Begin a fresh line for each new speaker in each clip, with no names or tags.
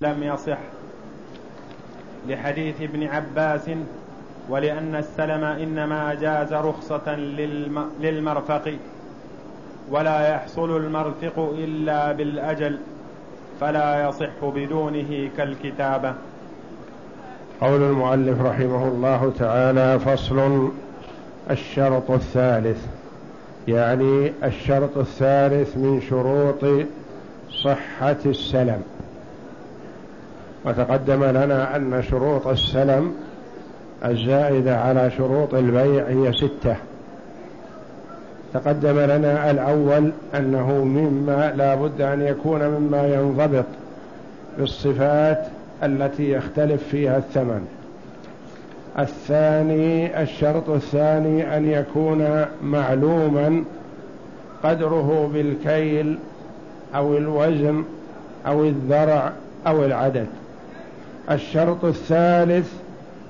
لم يصح لحديث ابن عباس ولأن السلم إنما جاز رخصة للمرفق ولا يحصل المرفق إلا بالأجل فلا يصح بدونه كالكتابة.
قول المؤلف رحمه الله تعالى فصل الشرط الثالث يعني الشرط الثالث من شروط صحة السلم. وتقدم لنا أن شروط السلم الزائدة على شروط البيع هي ستة. تقدم لنا الأول أنه مما لا بد أن يكون مما ينضبط بالصفات التي يختلف فيها الثمن. الثاني الشرط الثاني أن يكون معلوما قدره بالكيل أو الوزن أو الذرع أو العدد. الشرط الثالث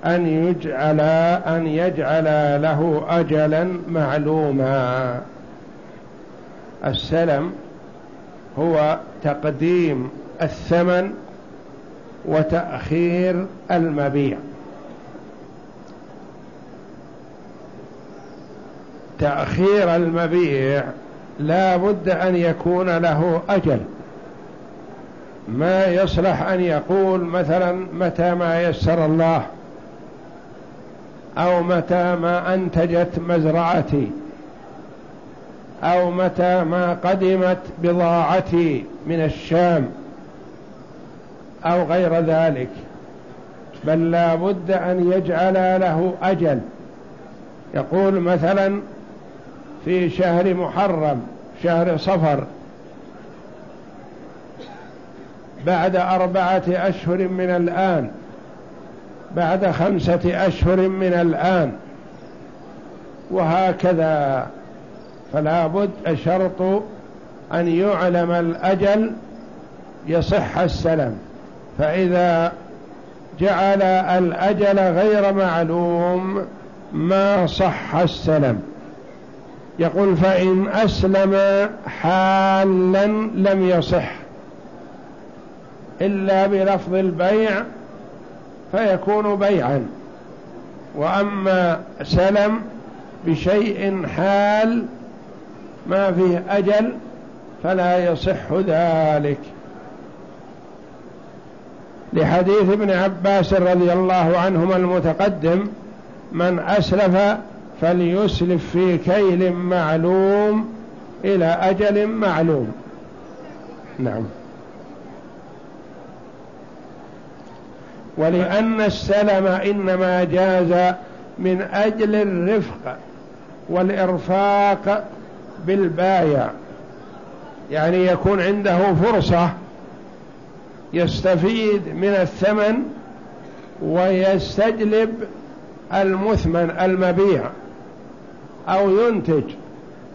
أن يجعل أن يجعل له أجلا معلوما. السلم هو تقديم الثمن وتأخير المبيع. تأخير المبيع لا بد أن يكون له أجل. ما يصلح أن يقول مثلا متى ما يسر الله أو متى ما أنتجت مزرعتي أو متى ما قدمت بضاعتي من الشام أو غير ذلك بل لا بد أن يجعل له أجل. يقول مثلا في شهر محرم شهر صفر بعد أربعة أشهر من الآن. بعد خمسة أشهر من الآن. وهكذا. فلا بد شرط أن يعلم الأجل يصح السلم. فإذا جعل الأجل غير معلوم ما صح السلم. يقول فإن أسلم حالا لم يصح. إلا بلفظ البيع فيكون بيعا. وأما سلم بشيء حال ما فيه أجل فلا يصح ذلك. لحديث ابن عباس رضي الله عنهما المتقدم من أسلف فليسلف في كيل معلوم إلى أجل معلوم. نعم. ولأن السلم إنما جاز من أجل الرفق والإرفاق بالبايع. يعني يكون عنده فرصة يستفيد من الثمن ويستجلب المثمن المبيع أو ينتج.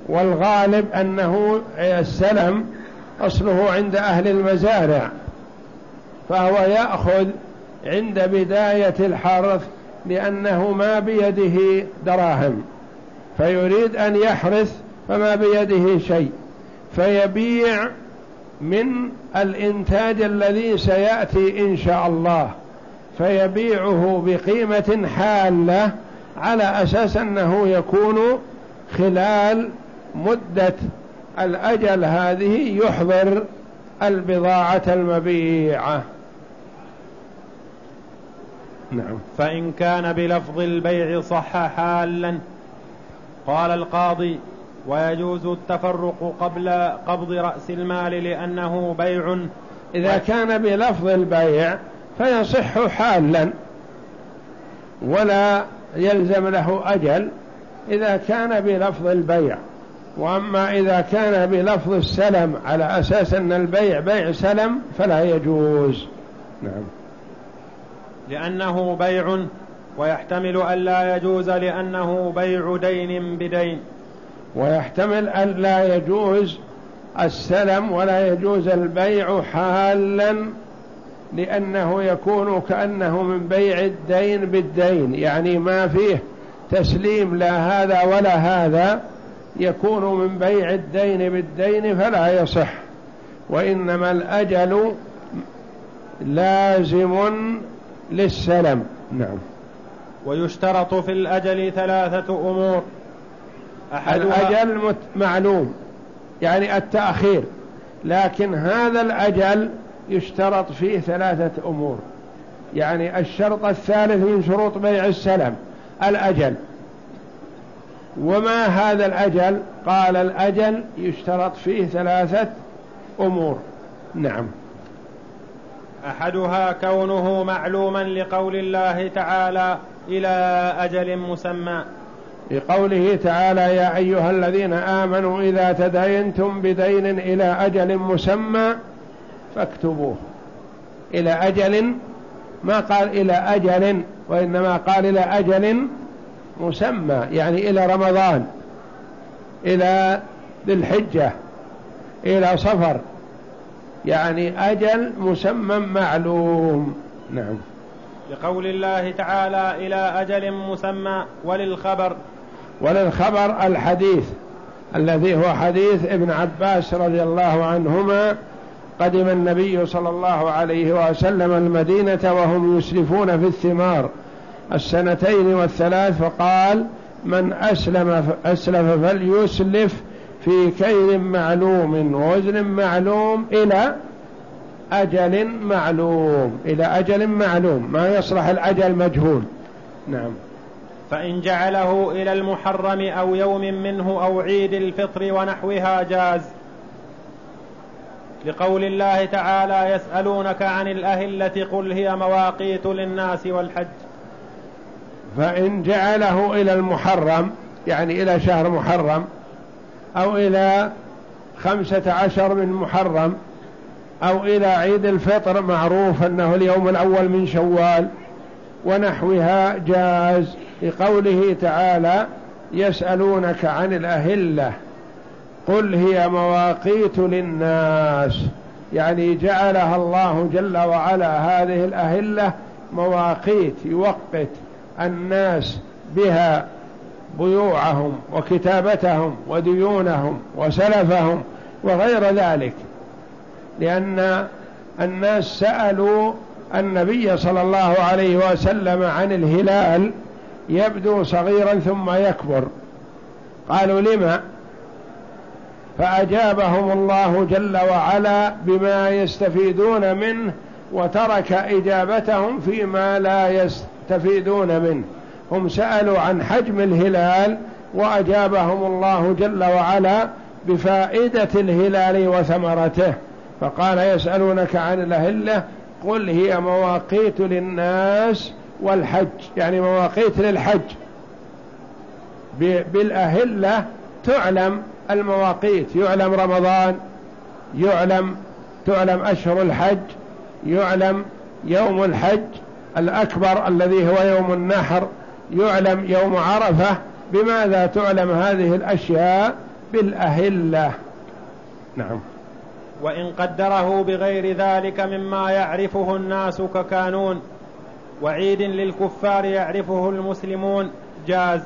والغالب أنه السلم أصله عند أهل المزارع فهو يأخذ عند بداية الحرث لأنه ما بيده دراهم. فيريد أن يحرث فما بيده شيء. فيبيع من الإنتاج الذي سيأتي إن شاء الله. فيبيعه بقيمة حالة على أساس أنه يكون خلال مدة الأجل هذه يحضر البضاعة المبيعة.
نعم. فإن كان بلفظ البيع صح حالا قال القاضي ويجوز التفرق قبل قبض رأس المال لأنه بيع.
إذا كان بلفظ البيع فيصح حالا ولا يلزم له أجل إذا كان بلفظ البيع. وأما إذا كان بلفظ السلم على أساس أن البيع بيع سلم فلا يجوز. نعم.
لأنه بيع ويحتمل أن لا يجوز لأنه بيع دين بدين.
ويحتمل أن لا يجوز السلم ولا يجوز البيع حالا لأنه يكون كأنه من بيع الدين بالدين. يعني ما فيه تسليم لا هذا ولا هذا يكون من بيع الدين بالدين فلا يصح. وإنما الأجل لازم للسلم نعم.
ويشترط في الأجل ثلاثة أمور.
الأجل معلوم يعني التأخير لكن هذا الأجل يشترط فيه ثلاثة أمور. يعني الشرط الثالث من شروط بيع السلم الأجل. وما هذا الأجل؟ قال الأجل يشترط فيه ثلاثة أمور. نعم.
أحدها كونه معلوما لقول الله تعالى إلى أجل مسمى.
لقوله تعالى يا أيها الذين آمنوا إذا تداينتم بدين إلى أجل مسمى فاكتبوه. إلى أجل ما قال إلى أجل وإنما قال إلى أجل مسمى يعني إلى رمضان إلى ذي الحجة إلى صفر. يعني أجل مسمى معلوم. نعم.
لقول الله تعالى إلى أجل مسمى وللخبر.
وللخبر الحديث الذي هو حديث ابن عباس رضي الله عنهما قدم النبي صلى الله عليه وسلم المدينة وهم يسرفون في الثمار السنتين والثلاث فقال من أسلم أسلف فليسلف في كيل معلوم ووزن معلوم إلى أجل معلوم إلى أجل معلوم ما يصلح الأجل مجهول. نعم.
فإن جعله إلى المحرم أو يوم منه أو عيد الفطر ونحوها جاز. لقول الله تعالى يسألونك عن الأهلة قل هي مواقيت للناس والحج.
فإن جعله إلى المحرم يعني إلى شهر محرم أو إلى خمسة عشر من محرم أو إلى عيد الفطر معروف أنه اليوم الأول من شوال ونحوها جاز لقوله تعالى يسألونك عن الأهلة قل هي مواقيت للناس. يعني جعلها الله جل وعلا هذه الأهلة مواقيت يوقت الناس بها. بيوعهم وكتابتهم وديونهم وسلفهم وغير ذلك. لأن الناس سألوا النبي صلى الله عليه وسلم عن الهلال يبدو صغيرا ثم يكبر. قالوا لما؟ فأجابهم الله جل وعلا بما يستفيدون منه وترك إجابتهم فيما لا يستفيدون منه. هم سألوا عن حجم الهلال وأجابهم الله جل وعلا بفائدة الهلال وثمرته فقال يسألونك عن الأهلة قل هي مواقيت للناس والحج يعني مواقيت للحج. بالأهلة تعلم المواقيت يعلم رمضان يعلم تعلم أشهر الحج يعلم يوم الحج الأكبر الذي هو يوم النحر يعلم يوم عرفة بماذا تعلم هذه الأشياء بالأهلة. نعم.
وإن قدره بغير ذلك مما يعرفه الناس ككانون. وعيد للكفار يعرفه المسلمون. جاز.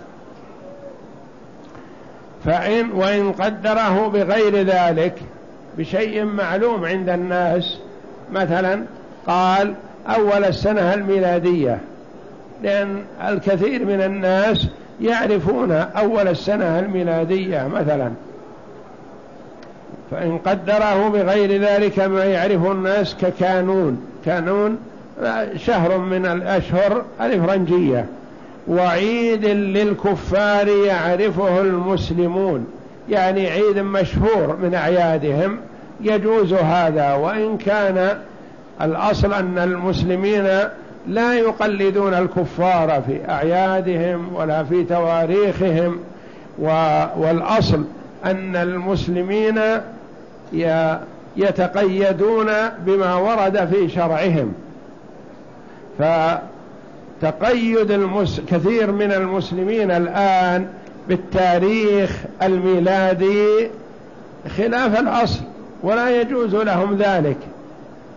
فإن وإن قدره بغير ذلك بشيء معلوم عند الناس مثلا قال أول السنة الميلادية. لأن الكثير من الناس يعرفون أول السنة الميلادية مثلا. فإن قدره بغير ذلك ما يعرفه الناس ككانون. كانون شهر من الأشهر الإفرنجية. وعيد للكفار يعرفه المسلمون. يعني عيد مشهور من أعيادهم. يجوز هذا. وإن كان الأصل أن المسلمين لا يقلدون الكفار في أعيادهم ولا في تواريخهم والأصل أن المسلمين يتقيدون بما ورد في شرعهم. فتقيد المس... كثير من المسلمين الآن بالتاريخ الميلادي خلاف الأصل ولا يجوز لهم ذلك.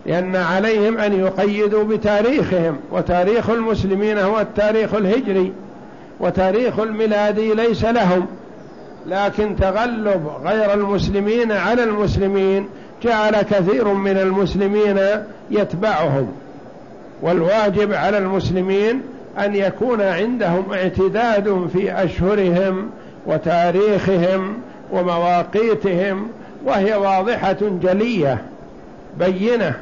لأن عليهم أن يقيدوا بتاريخهم وتاريخ المسلمين هو التاريخ الهجري وتاريخ الميلادي ليس لهم. لكن تغلب غير المسلمين على المسلمين جعل كثير من المسلمين يتبعهم. والواجب على المسلمين أن يكون عندهم اعتداد في أشهرهم وتاريخهم ومواقيتهم وهي واضحة جلية بينة.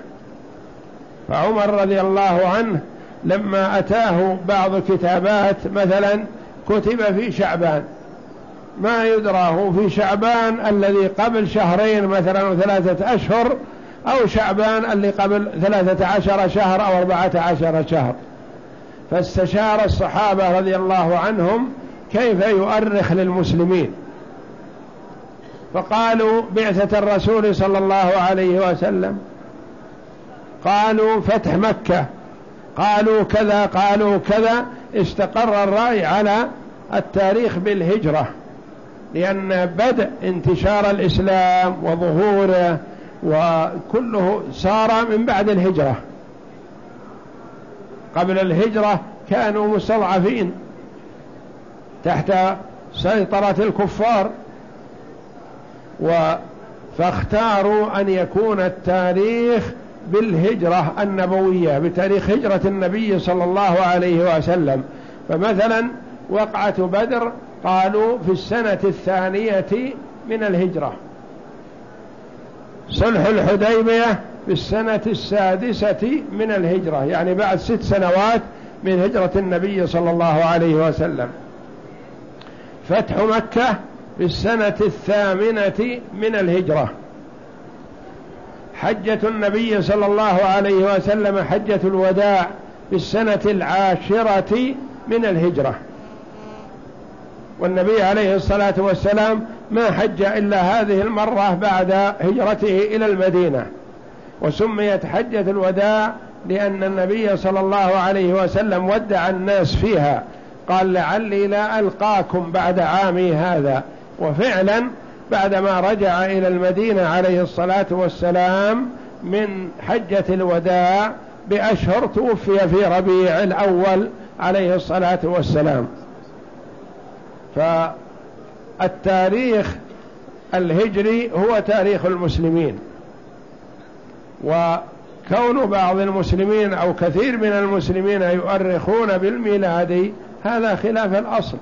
فعمر رضي الله عنه لما أتاه بعض كتابات مثلا كتب في شعبان. ما يدراه في شعبان الذي قبل شهرين مثلا وثلاثة أشهر أو شعبان اللي قبل ثلاثة عشر شهر أو أربعة عشر شهر. فاستشار الصحابة رضي الله عنهم كيف يؤرخ للمسلمين. فقالوا بعثة الرسول صلى الله عليه وسلم قالوا فتح مكة. قالوا كذا قالوا كذا. استقر الرأي على التاريخ بالهجرة لأن بدء انتشار الإسلام وظهوره وكله صار من بعد الهجرة. قبل الهجرة كانوا مستضعفين تحت سيطرة الكفار و فاختاروا أن يكون التاريخ بالهجرة النبوية بتاريخ هجرة النبي صلى الله عليه وسلم. فمثلا وقعة بدر قالوا في السنة الثانية من الهجرة. صلح الحديبية في السنة السادسة من الهجرة يعني بعد ست سنوات من هجرة النبي صلى الله عليه وسلم. فتح مكة في السنة الثامنة من الهجرة. حجة النبي صلى الله عليه وسلم حجة الوداع في السنة العاشرة من الهجرة. والنبي عليه الصلاة والسلام ما حج إلا هذه المرة بعد هجرته إلى المدينة. وسميت حجة الوداع لأن النبي صلى الله عليه وسلم ودع الناس فيها. قال لعلي لا ألقاكم بعد عامي هذا. وفعلا بعدما رجع إلى المدينة عليه الصلاة والسلام من حجة الوداع بأشهر توفي في ربيع الأول عليه الصلاة والسلام. فالتاريخ الهجري هو تاريخ المسلمين. وكون بعض المسلمين أو كثير من المسلمين يؤرخون بالميلاد هذا خلاف الأصل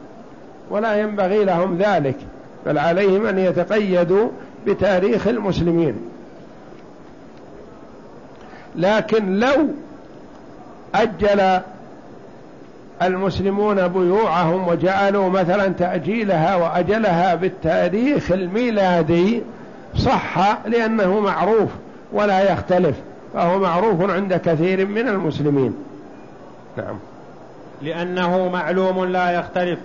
ولا ينبغي لهم ذلك. بل عليهم أن يتقيدوا بتاريخ المسلمين. لكن لو أجل المسلمون بيوعهم وجعلوا مثلا تأجيلها وأجلها بالتاريخ الميلادي صح لأنه معروف ولا يختلف فهو معروف عند كثير من المسلمين. نعم.
لأنه معلوم لا يختلف.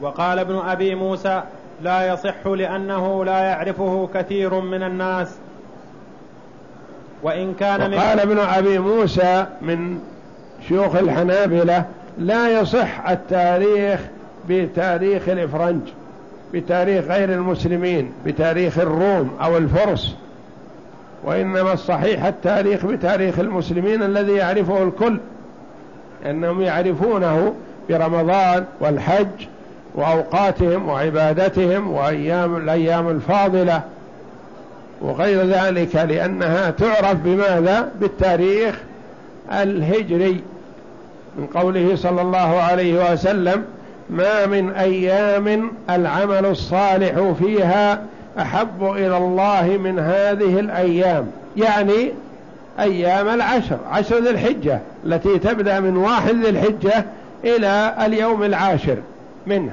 وقال ابن أبي موسى لا يصح لأنه لا يعرفه كثير من الناس.
وإن كان وقال ابن أبي موسى من شيوخ الحنابلة لا يصح التاريخ بتاريخ الإفرنج بتاريخ غير المسلمين بتاريخ الروم أو الفرس وإنما الصحيح التاريخ بتاريخ المسلمين الذي يعرفه الكل أنهم يعرفونه برمضان والحج وأوقاتهم وعبادتهم وأيام الأيام الفاضلة وغير ذلك لأنها تعرف بماذا؟ بالتاريخ الهجري. من قوله صلى الله عليه وسلم ما من أيام العمل الصالح فيها أحب إلى الله من هذه الأيام. يعني أيام العشر عشر ذي الحجة التي تبدأ من واحد ذي الحجة إلى اليوم العاشر. منه.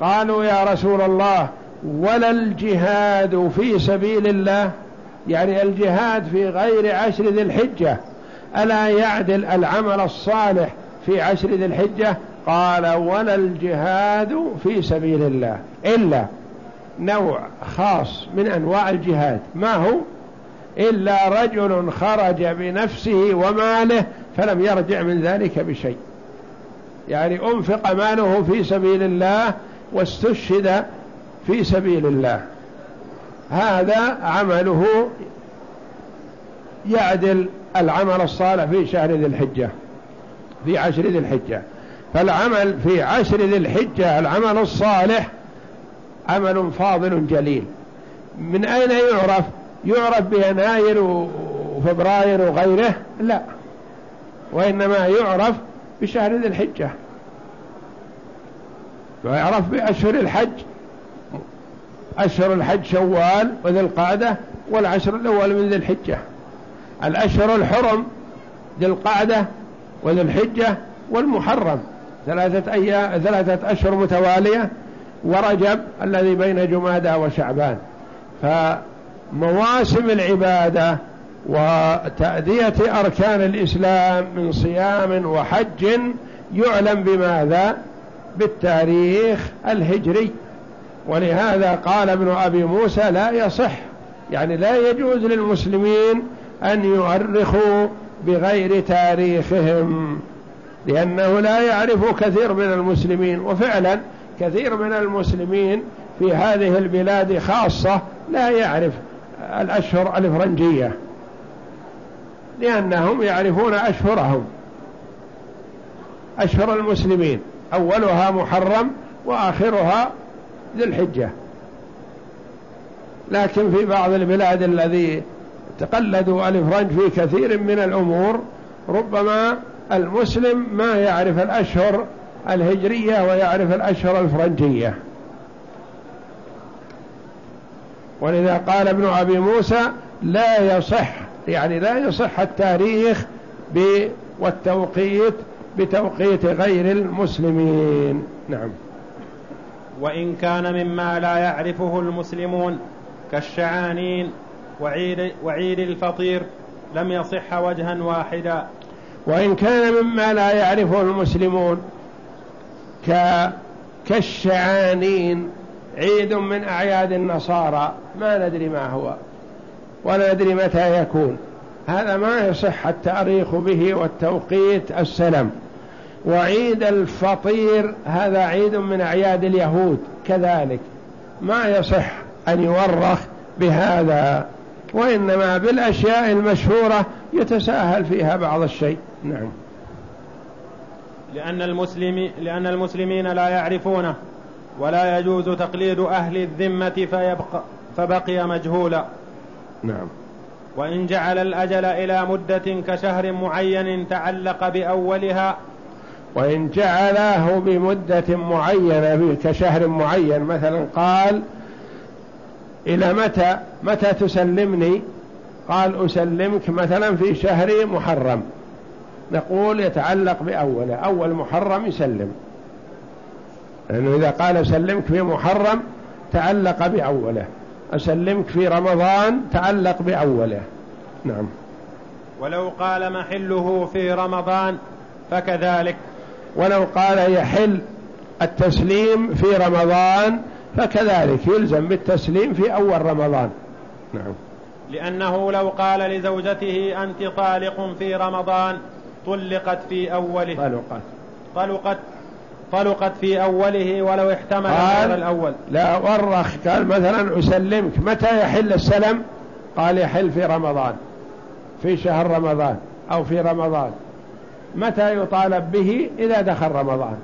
قالوا يا رسول الله ولا الجهاد في سبيل الله؟ يعني الجهاد في غير عشر ذي الحجة. ألا يعدل العمل الصالح في عشر ذي الحجة؟ قال ولا الجهاد في سبيل الله. إلا نوع خاص من أنواع الجهاد. ما هو؟ إلا رجل خرج بنفسه وماله فلم يرجع من ذلك بشيء. يعني أنفق ماله في سبيل الله واستشهد في سبيل الله. هذا عمله يعدل العمل الصالح في شهر ذي الحجة في عشر ذي الحجة. فالعمل في عشر ذي الحجة العمل الصالح عمل فاضل جليل. من أين يعرف؟ يعرف بيناير وفبراير وغيره؟ لا. وإنما يعرف بشهر ذي الحجة. ويعرف بأشهر الحج أشهر الحج شوال وذي القعدة والعشر الأول من ذي الحجة. الأشهر الحرم ذي القعدة وذي الحجة والمحرم. ثلاثة أيام ثلاثة أشهر متوالية ورجب الذي بين جمادى وشعبان. فمواسم العبادة وتأدية أركان الإسلام من صيام وحج يعلم بماذا؟ بالتاريخ الهجري. ولهذا قال ابن أبي موسى لا يصح يعني لا يجوز للمسلمين أن يؤرخوا بغير تاريخهم لأنه لا يعرف كثير من المسلمين. وفعلا كثير من المسلمين في هذه البلاد خاصة لا يعرف الأشهر الفرنجية لأنهم يعرفون أشهرهم. أشهر المسلمين. أولها محرم وآخرها ذي الحجة. لكن في بعض البلاد الذي تقلدوا الفرنج في كثير من الأمور ربما المسلم ما يعرف الأشهر الهجرية ويعرف الأشهر الفرنجية. ولذا قال ابن أبي موسى لا يصح يعني لا يصح التاريخ والتوقيت بتوقيت غير المسلمين. نعم.
وإن كان مما لا يعرفه المسلمون كالشعانين وعيد, وعيد الفطير لم يصح وجها واحدا.
وإن كان مما لا يعرفه المسلمون كالشعانين عيد من أعياد النصارى. ما ندري ما هو. ولا ندري متى يكون. هذا ما يصح التأريخ به والتوقيت السلم. وعيد الفطير هذا عيد من أعياد اليهود كذلك. ما يصح أن يورخ بهذا وإنما بالأشياء المشهورة يتساهل فيها بعض الشيء. نعم.
لأن, المسلم لأن المسلمين لا يعرفونه ولا يجوز تقليد أهل الذمة فيبقى فبقي مجهولا.
نعم.
وإن جعل الأجل إلى مدة كشهر معين تعلق بأولها.
وإن جعله بمدة معينة كشهر معين مثلا قال إلى متى؟ متى تسلمني؟ قال أسلمك مثلا في شهر محرم. نقول يتعلق بأوله أول محرم يسلم. لأنه إذا قال أسلمك في محرم تعلق بأوله. أسلمك في رمضان تعلق بأوله. نعم.
ولو قال محله في رمضان فكذلك.
ولو قال يحل التسليم في رمضان فكذلك يلزم بالتسليم في أول رمضان. نعم.
لأنه لو قال لزوجته أنت طالق في رمضان طلقت في أوله.
طلقت.
طلقت. طلقت في أوله ولو احتمل غير الأول.
لا ورخ قال مثلا أسلمك متى يحل السلم؟ قال يحل في رمضان في شهر رمضان أو في رمضان. متى يطالب به؟ إذا دخل رمضان.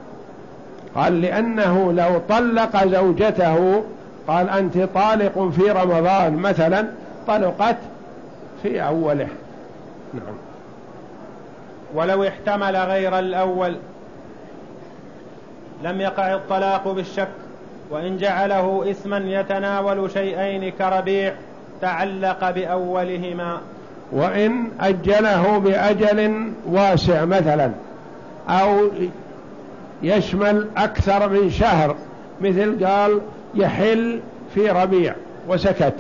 قال لأنه لو طلق زوجته قال أنت طالق في رمضان مثلا طلقت في أوله. نعم.
ولو احتمل غير الأول. لم يقع الطلاق بالشك وإن جعله اسما يتناول شيئين كربيع تعلق بأولهما.
وإن أجله بأجل واسع مثلا أو يشمل أكثر من شهر مثل قال يحل في ربيع وسكت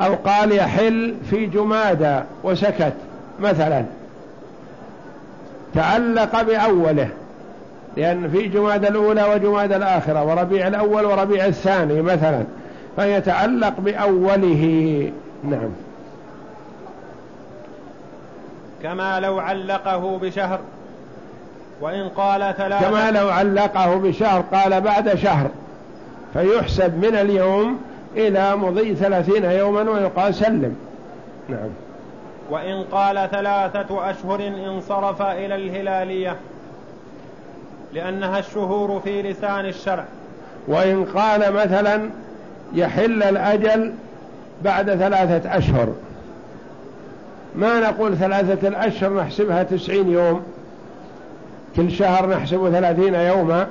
أو قال يحل في جمادى وسكت مثلا. تعلق بأوله. لأن في جماد الأولى وجماد الآخرة وربيع الأول وربيع الثاني مثلا فيتعلق بأوله. نعم.
كما لو علقه بشهر وإن قال ثلاثة.
كما لو علقه بشهر قال بعد شهر. فيحسب من اليوم إلى مضي ثلاثين يوما ويقال سلم. نعم.
وإن قال ثلاثة أشهر انصرف إلى الهلالية. لأنها الشهور في لسان الشرع.
وإن قال مثلا يحل الأجل بعد ثلاثة أشهر. ما نقول ثلاثة الأشهر نحسبها تسعين يوم؟ كل شهر نحسب ثلاثين يوما.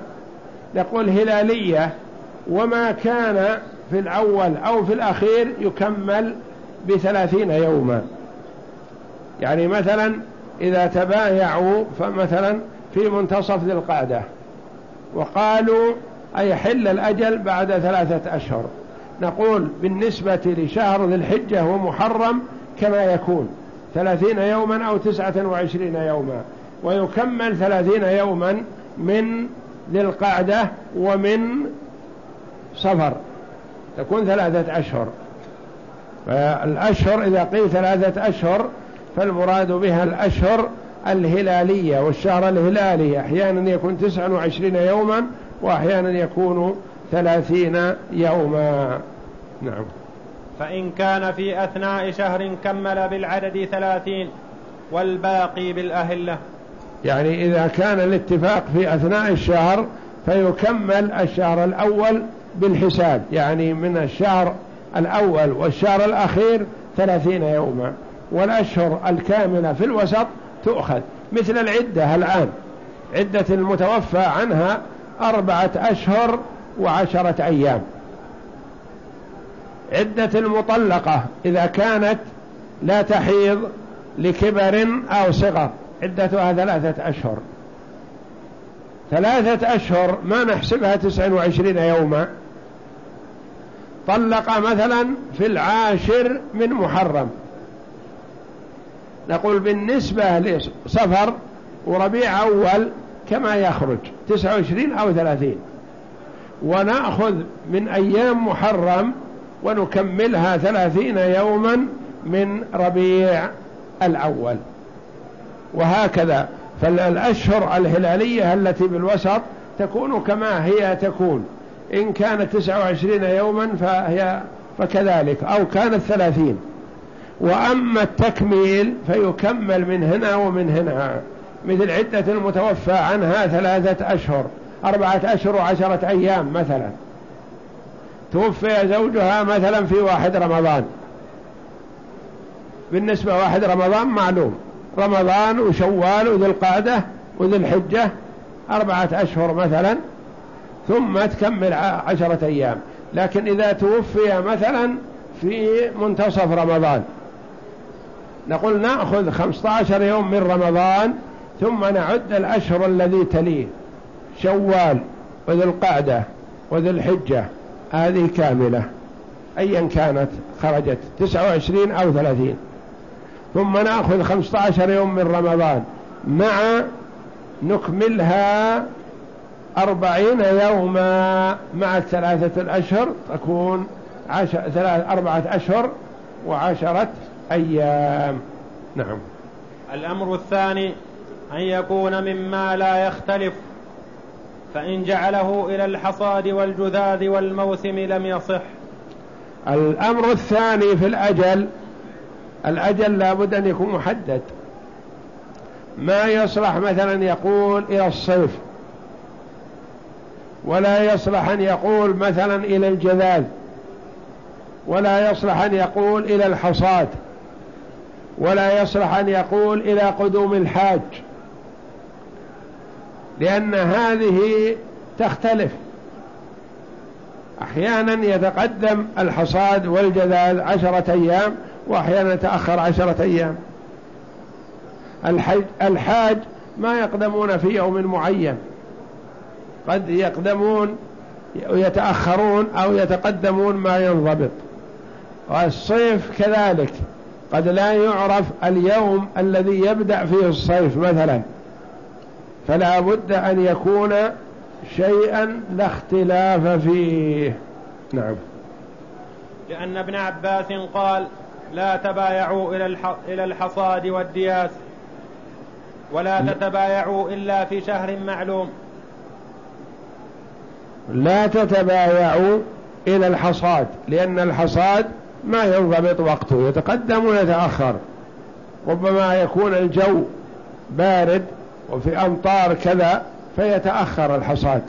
نقول هلالية وما كان في الأول أو في الأخير يكمل بثلاثين يوما. يعني مثلا إذا تبايعوا فمثلا في منتصف ذي القعدة. وقالوا أي حل الأجل بعد ثلاثة أشهر. نقول بالنسبة لشهر ذي الحجة ومحرم كما يكون. ثلاثين يوما أو تسعة وعشرين يوما. ويكمل ثلاثين يوما من ذي القعدة ومن صفر. تكون ثلاثة أشهر. فالأشهر إذا قيل ثلاثة أشهر فالمراد بها الأشهر الهلالية والشهر الهلالي أحيانا يكون تسعة وعشرين يوما وأحيانا يكون ثلاثين يوما. نعم.
فإن كان في أثناء شهر كمل بالعدد ثلاثين والباقي بالأهلة.
يعني إذا كان الاتفاق في أثناء الشهر فيكمل الشهر الأول بالحساب. يعني من الشهر الأول والشهر الأخير ثلاثين يوما. والأشهر الكاملة في الوسط تؤخذ مثل العدة الآن عدة المتوفى عنها أربعة أشهر وعشرة أيام. عدة المطلقة إذا كانت لا تحيض لكبر أو صغر. عدتها ثلاثة أشهر. ثلاثة أشهر ما نحسبها تسع وعشرين يوما. طلق مثلا في العاشر من محرم. نقول بالنسبة لصفر وربيع أول كما يخرج تسعة وعشرين أو ثلاثين. ونأخذ من أيام محرم ونكملها ثلاثين يوما من ربيع الأول. وهكذا فالأشهر الهلالية التي بالوسط تكون كما هي تكون. إن كانت تسعة وعشرين يوما فهي فكذلك أو كانت ثلاثين. وأما التكميل فيكمل من هنا ومن هنا مثل عدة المتوفى عنها ثلاثة أشهر أربعة أشهر وعشرة أيام مثلا. توفي زوجها مثلا في واحد رمضان. بالنسبة واحد رمضان معلوم. رمضان وشوال وذي القادة وذي الحجة أربعة أشهر مثلا ثم تكمل عشرة أيام. لكن إذا توفي مثلا في منتصف رمضان. نقول نأخذ خمسة عشر يوم من رمضان ثم نعد الأشهر الذي تليه. شوال وذي القعدة وذي الحجة هذه كاملة. أيا كانت خرجت تسعة وعشرين أو ثلاثين. ثم نأخذ خمسة عشر يوم من رمضان مع نكملها أربعين يوما مع الثلاثة الأشهر تكون عشر ثلاث أربعة أشهر وعشرة أيام. نعم.
الأمر الثاني أن يكون مما لا يختلف فإن جعله إلى الحصاد والجذاذ والموسم لم يصح.
الأمر الثاني في الأجل الأجل لابد أن يكون محدد. ما يصلح مثلا يقول إلى الصيف ولا يصلح أن يقول مثلا إلى الجذاذ ولا يصلح أن يقول إلى الحصاد. ولا يصلح أن يقول إلى قدوم الحاج. لأن هذه تختلف. أحيانا يتقدم الحصاد والجذاذ عشرة أيام وأحيانا يتأخر عشرة أيام. الحج الحاج ما يقدمون في يوم معين. قد يقدمون ويتأخرون أو يتقدمون ما ينضبط. والصيف كذلك. قد لا يعرف اليوم الذي يبدأ فيه الصيف مثلا. فلا بد أن يكون شيئا لا اختلاف فيه. نعم.
لأن ابن عباس قال لا تبايعوا إلى الحصاد والدياس ولا تتبايعوا إلا في شهر معلوم.
لا تتبايعوا إلى الحصاد لأن الحصاد ما ينضبط وقته يتقدم ويتأخر. ربما يكون الجو بارد وفي أمطار كذا فيتأخر الحصاد.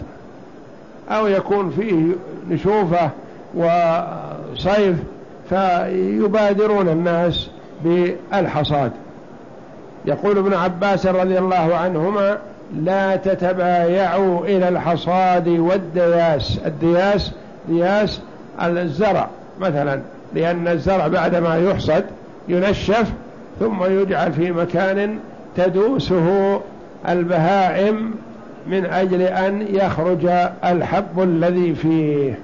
أو يكون فيه نشوفة وصيف فيبادرون الناس بالحصاد. يقول ابن عباس رضي الله عنهما لا تتبايعوا إلى الحصاد والدياس. الدياس دياس الزرع مثلا. لأن الزرع بعدما يحصد ينشف ثم يجعل في مكان تدوسه البهائم من أجل أن يخرج الحب الذي فيه.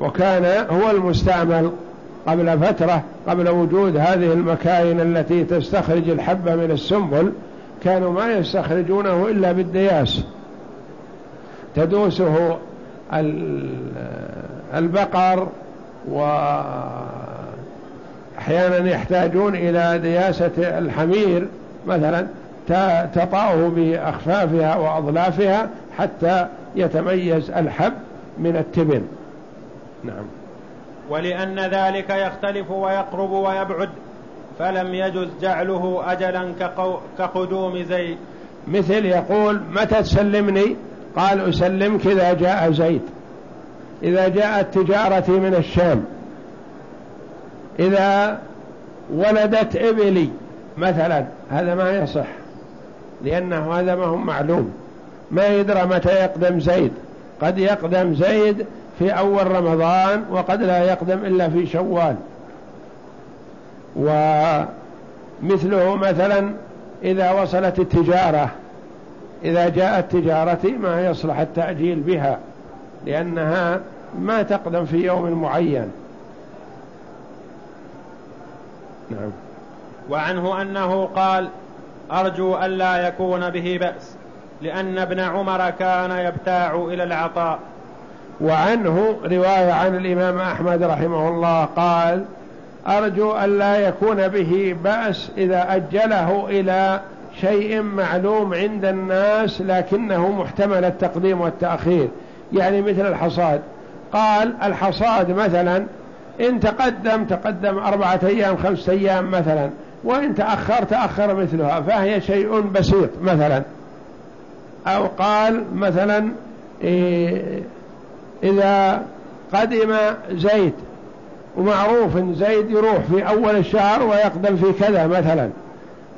وكان هو المستعمل قبل فترة قبل وجود هذه المكاين التي تستخرج الحب من السنبل. كانوا ما يستخرجونه إلا بالدياس. تدوسه البقر وأحيانا يحتاجون إلى دياسة الحمير مثلا تطأه بأخفافها وأضلافها حتى يتميز الحب من التبن. نعم.
ولأن ذلك يختلف ويقرب ويبعد فلم يجز جعله أجلا كقدوم زيد
مثل يقول متى تسلمني؟ قال أسلمك إذا جاء زيد إذا جاءت تجارتي من الشام إذا ولدت إبلي مثلا هذا ما يصح لأنه هذا ما هو معلوم. ما يدرى متى يقدم زيد. قد يقدم زيد في أول رمضان وقد لا يقدم إلا في شوال. ومثله مثلا إذا وصلت التجارة إذا جاءت تجارتي ما يصلح التأجيل بها. لأنها ما تقدم في يوم معين.
نعم. وعنه أنه قال أرجو ألا يكون به بأس لأن ابن عمر كان يبتاع إلى العطاء.
وعنه رواية عن الإمام أحمد رحمه الله قال أرجو ألا يكون به بأس إذا أجله إلى شيء معلوم عند الناس لكنه محتمل التقديم والتأخير. يعني مثل الحصاد. قال الحصاد مثلا إن تقدم تقدم أربعة أيام خمسة أيام مثلا وإن تأخر تأخر مثلها فهي شيء بسيط مثلا. أو قال مثلا إيه إذا قدم زيد ومعروف إن زيد يروح في أول الشهر ويقدم في كذا مثلا.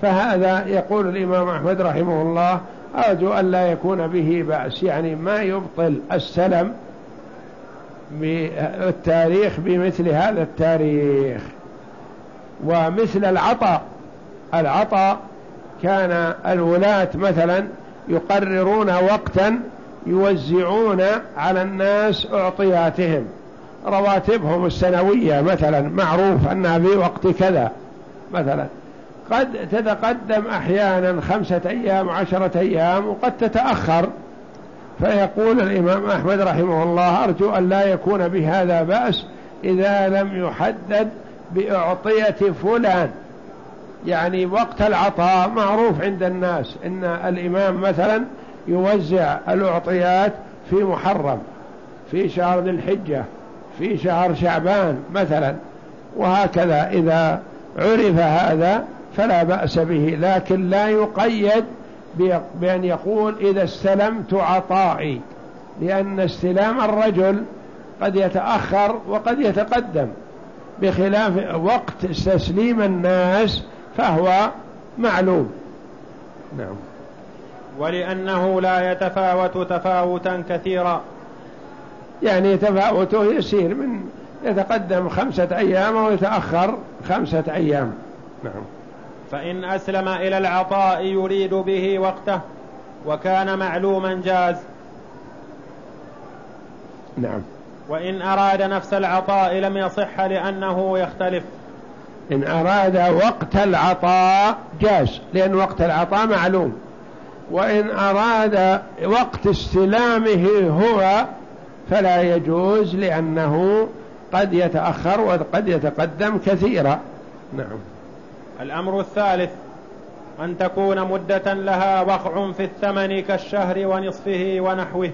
فهذا يقول الإمام أحمد رحمه الله أرجو أن لا يكون به بأس. يعني ما يبطل السلم بالتاريخ بمثل هذا التاريخ. ومثل العطاء العطاء كان الولاة مثلا يقررون وقتا يوزعون على الناس أعطياتهم. رواتبهم السنوية مثلا معروف أنها في وقت كذا مثلا. قد تتقدم أحيانا خمسة أيام عشرة أيام وقد تتأخر فيقول الإمام أحمد رحمه الله أرجو أن لا يكون بهذا بأس إذا لم يحدد بأعطية فلان. يعني وقت العطاء معروف عند الناس إن الإمام مثلا يوزع الأعطيات في محرم في شهر ذي الحجة في شهر شعبان مثلا وهكذا إذا عرف هذا فلا بأس به لكن لا يقيد بأن يقول إذا استلمت عطائي لأن استلام الرجل قد يتأخر وقد يتقدم بخلاف وقت تسليم الناس فهو معلوم.
نعم. ولأنه لا يتفاوت تفاوتا كثيرا.
يعني تفاوته يسير من يتقدم خمسة أيام ويتأخر خمسة أيام. نعم.
فإن أسلم إلى العطاء يريد به وقته وكان معلوما جاز.
نعم.
وإن أراد نفس العطاء لم يصح لأنه يختلف.
إن أراد وقت العطاء جاز لأن وقت العطاء معلوم. وإن أراد وقت استلامه هو فلا يجوز لأنه قد يتأخر وقد يتقدم كثيرا. نعم.
الأمر الثالث أن تكون مدة لها وقع في الثمن كالشهر ونصفه ونحوه.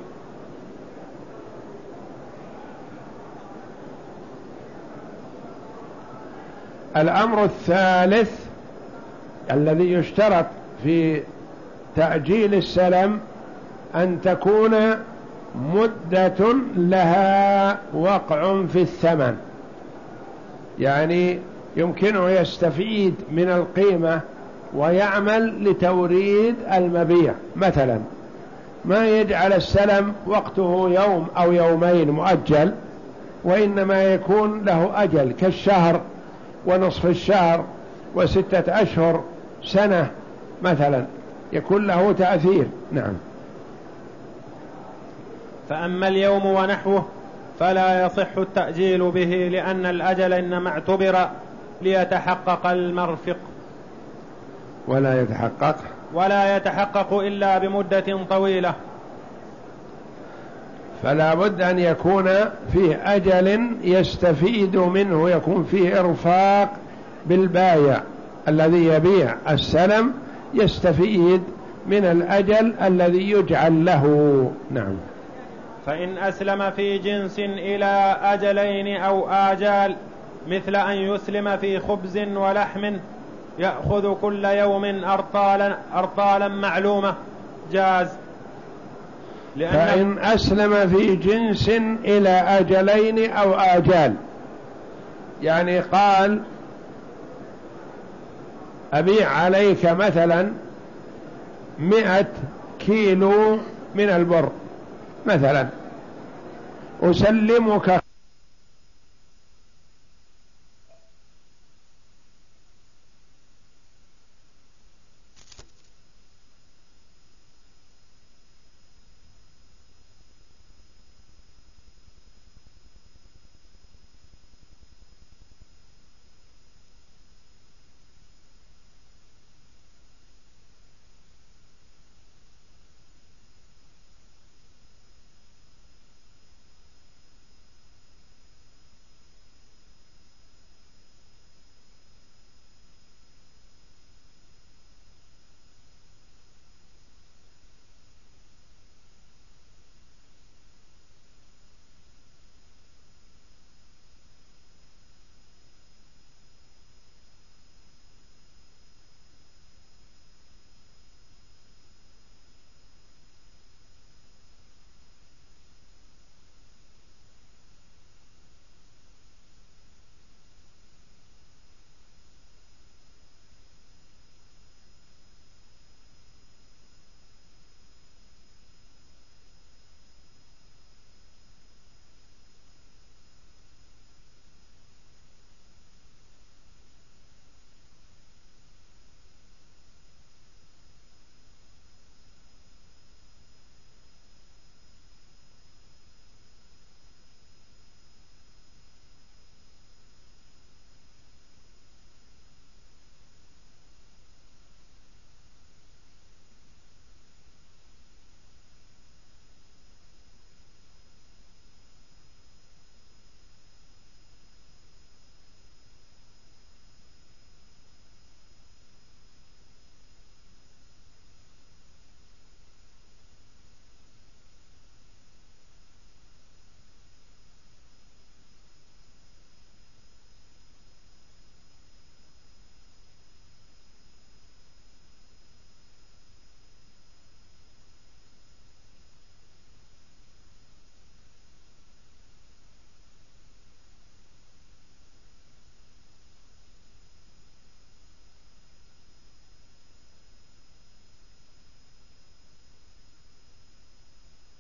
الأمر الثالث الذي يشترط في تأجيل السلم أن تكون مدة لها وقع في الثمن. يعني يمكنه يستفيد من القيمة ويعمل لتوريد المبيع. مثلا ما يجعل السلم وقته يوم أو يومين مؤجل وإنما يكون له أجل كالشهر ونصف الشهر وستة أشهر سنة مثلا. يكون له تأثير. نعم.
فأما اليوم ونحوه فلا يصح التأجيل به لأن الأجل إنما اعتبر ليتحقق المرفق.
ولا يتحقق.
ولا يتحقق إلا بمدة طويلة.
فلا بد أن يكون فيه أجل يستفيد منه يكون فيه إرفاق بالبايع الذي يبيع السلم يستفيد من الأجل الذي يجعل له. نعم.
فإن أسلم في جنس إلى أجلين أو آجال مثل أن يسلم في خبز ولحم يأخذ كل يوم أرطالا, أرطالا معلومة. جاز.
لأن فإن أسلم في جنس إلى أجلين أو آجال. يعني قال أبيع عليك مثلا مئة كيلو من البر مثلا. أسلمك